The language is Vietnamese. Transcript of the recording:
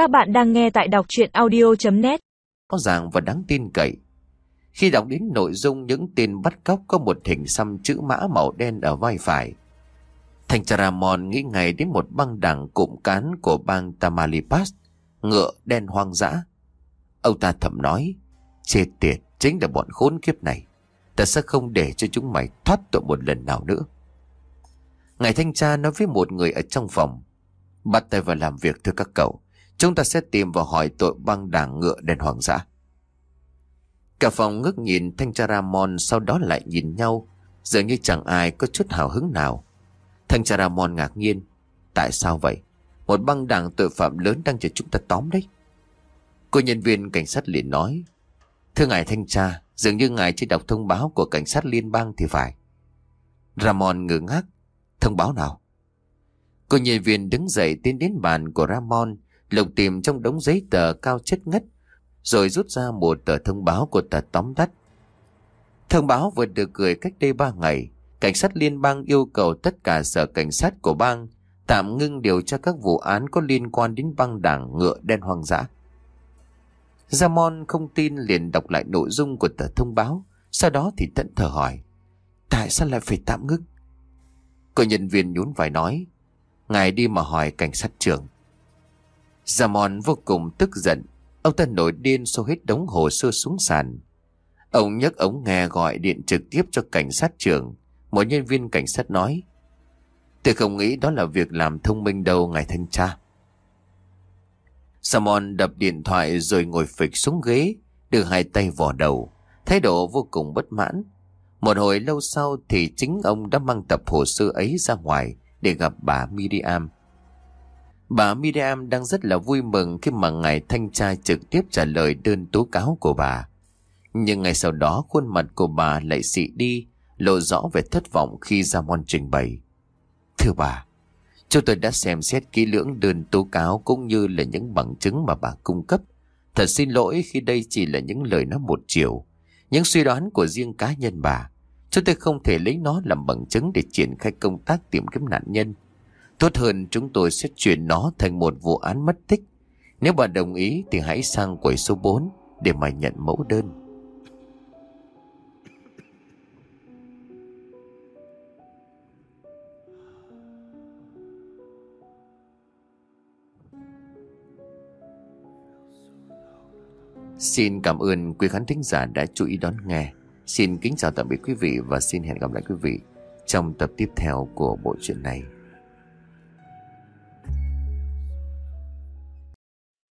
Các bạn đang nghe tại đọc chuyện audio.net Có ràng và đáng tin cậy. Khi đọc đến nội dung những tin bắt cóc có một hình xăm chữ mã màu đen ở vai phải. Thành Charamon nghĩ ngay đến một băng đảng cụm cán của bang Tamaulipas, ngựa đen hoang dã. Ông ta thầm nói, chết tiệt, chính là bọn khốn kiếp này. Ta sẽ không để cho chúng mày thoát tội một lần nào nữa. Ngài thanh tra nói với một người ở trong phòng, bắt tay vào làm việc thưa các cậu. Chúng ta sẽ tìm và hỏi tội băng đảng ngựa đèn hoàng dã. Cả phòng ngước nhìn thanh tra Ramon sau đó lại nhìn nhau, dường như chẳng ai có chút hào hứng nào. Thanh tra Ramon ngạc nhiên. Tại sao vậy? Một băng đảng tội phạm lớn đang chờ chúng ta tóm đấy. Cô nhân viên cảnh sát liền nói. Thưa ngài thanh tra, dường như ngài chỉ đọc thông báo của cảnh sát liên bang thì phải. Ramon ngơ ngác. Thông báo nào? Cô nhân viên đứng dậy tiến đến bàn của Ramon, lục tìm trong đống giấy tờ cao chất ngất, rồi rút ra một tờ thông báo của tờ tóm tắt. Thông báo vừa được gửi cách đây ba ngày, cảnh sát liên bang yêu cầu tất cả sở cảnh sát của bang tạm ngưng điều tra các vụ án có liên quan đến băng đảng ngựa đen hoang dã. Ramon không tin liền đọc lại nội dung của tờ thông báo, sau đó thì tận thở hỏi. Tại sao lại phải tạm ngưng? Cô nhân viên nhún vai nói, ngài đi mà hỏi cảnh sát trưởng. Ramon vô cùng tức giận, ông ta nổi điên xô hết đống hồ sơ xuống sàn. Ông nhấc ống nghe gọi điện trực tiếp cho cảnh sát trưởng. Một nhân viên cảnh sát nói, Tôi không nghĩ đó là việc làm thông minh đâu ngài thanh tra. Samon đập điện thoại rồi ngồi phịch xuống ghế, đưa hai tay vò đầu, thái độ vô cùng bất mãn. Một hồi lâu sau thì chính ông đã mang tập hồ sơ ấy ra ngoài để gặp bà Miriam. Bà Miriam đang rất là vui mừng khi mà ngài thanh tra trực tiếp trả lời đơn tố cáo của bà. Nhưng ngày sau đó khuôn mặt của bà lại xị đi, lộ rõ về thất vọng khi ra môn trình bày. Thưa bà, chúng tôi đã xem xét kỹ lưỡng đơn tố cáo cũng như là những bằng chứng mà bà cung cấp. Thật xin lỗi khi đây chỉ là những lời nói một chiều, những suy đoán của riêng cá nhân bà. Chúng tôi không thể lấy nó làm bằng chứng để triển khai công tác tìm kiếm nạn nhân. Tốt hơn chúng tôi sẽ chuyển nó thành một vụ án mất tích. Nếu bà đồng ý thì hãy sang quầy số 4 để mà nhận mẫu đơn. Xin cảm ơn quý khán thính giả đã chú ý đón nghe. Xin kính chào tạm biệt quý vị và xin hẹn gặp lại quý vị trong tập tiếp theo của bộ truyện này.